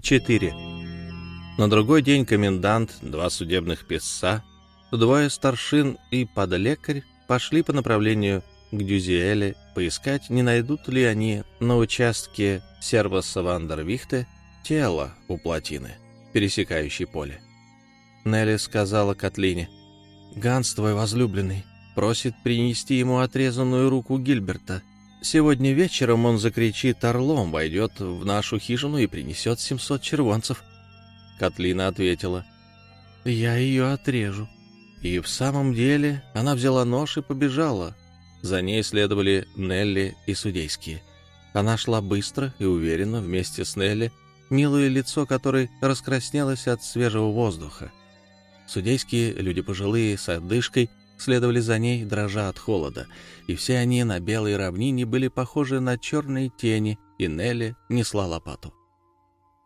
4. На другой день комендант, два судебных писца, двое старшин и подлекарь пошли по направлению к Дюзиэле поискать, не найдут ли они на участке сервоса Вандервихте тело у плотины, пересекающей поле. Нелли сказала Катлине, «Ганс, твой возлюбленный, просит принести ему отрезанную руку Гильберта. Сегодня вечером он закричит орлом, войдет в нашу хижину и принесет 700 червонцев. Котлина ответила, «Я ее отрежу». И в самом деле она взяла нож и побежала. За ней следовали Нелли и судейские. Она шла быстро и уверенно вместе с Нелли, милое лицо которой раскраснелось от свежего воздуха. Судейские, люди пожилые, с одышкой, следовали за ней, дрожа от холода, и все они на белой равнине были похожи на черные тени, и Нелли несла лопату.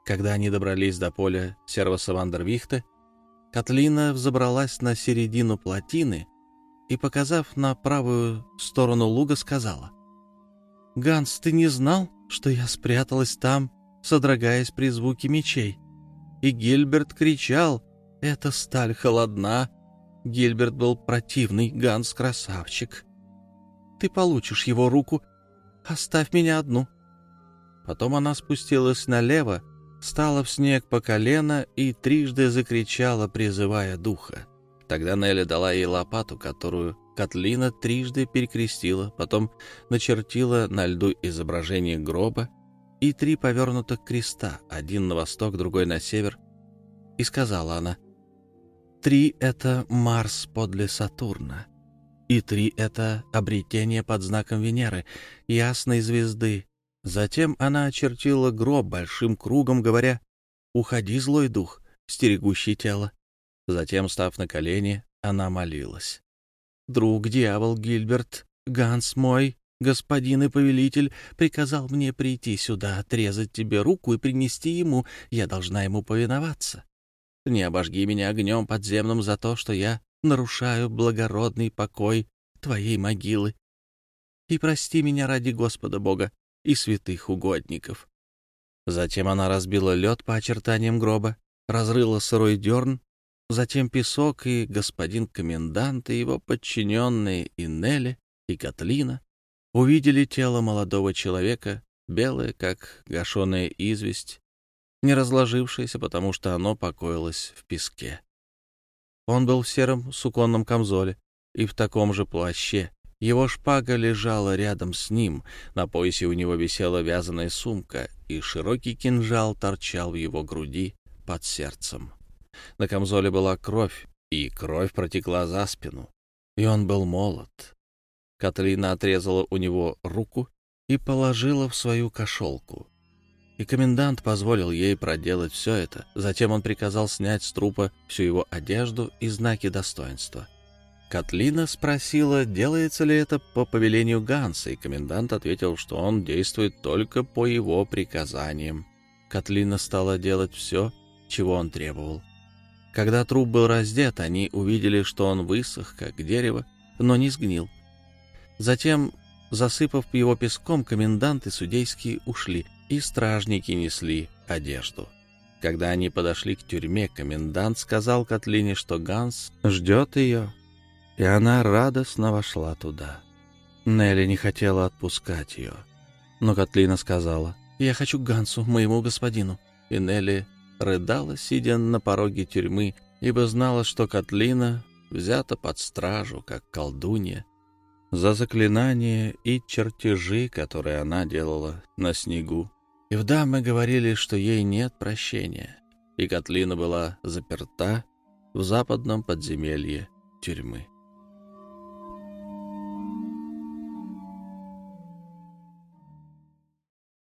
Когда они добрались до поля сервоса Вандервихта, Катлина взобралась на середину плотины и, показав на правую сторону луга, сказала, «Ганс, ты не знал, что я спряталась там, содрогаясь при звуке мечей?» И Гильберт кричал, «Эта сталь холодна, Гильберт был противный, Ганс — красавчик. Ты получишь его руку. Оставь меня одну. Потом она спустилась налево, стала в снег по колено и трижды закричала, призывая духа. Тогда Нелли дала ей лопату, которую Котлина трижды перекрестила, потом начертила на льду изображение гроба и три повернутых креста, один на восток, другой на север, и сказала она — Три — это Марс подле Сатурна. И три — это обретение под знаком Венеры, ясной звезды. Затем она очертила гроб большим кругом, говоря «Уходи, злой дух, стерегущий тело». Затем, став на колени, она молилась. «Друг, дьявол Гильберт, Ганс мой, господин и повелитель, приказал мне прийти сюда, отрезать тебе руку и принести ему, я должна ему повиноваться. Не обожги меня огнем подземным за то, что я нарушаю благородный покой твоей могилы. И прости меня ради Господа Бога и святых угодников». Затем она разбила лед по очертаниям гроба, разрыла сырой дерн, затем песок, и господин комендант, и его подчиненные, и Нелли, и Катлина увидели тело молодого человека, белое, как гашеная известь, не разложившееся, потому что оно покоилось в песке. Он был в сером суконном камзоле и в таком же плаще. Его шпага лежала рядом с ним, на поясе у него висела вязаная сумка, и широкий кинжал торчал в его груди под сердцем. На камзоле была кровь, и кровь протекла за спину, и он был молод. Катрина отрезала у него руку и положила в свою кошелку и комендант позволил ей проделать все это. Затем он приказал снять с трупа всю его одежду и знаки достоинства. Катлина спросила, делается ли это по повелению Ганса, и комендант ответил, что он действует только по его приказаниям. Катлина стала делать все, чего он требовал. Когда труп был раздет, они увидели, что он высох, как дерево, но не сгнил. Затем, засыпав его песком, комендант и судейские ушли, и стражники несли одежду. Когда они подошли к тюрьме, комендант сказал Котлине, что Ганс ждет ее, и она радостно вошла туда. Нелли не хотела отпускать ее, но Котлина сказала, «Я хочу к Гансу, моему господину». И Нелли рыдала, сидя на пороге тюрьмы, ибо знала, что Котлина взята под стражу, как колдунья, за заклинания и чертежи, которые она делала на снегу. И в дамы говорили, что ей нет прощения, и Котлина была заперта в западном подземелье тюрьмы.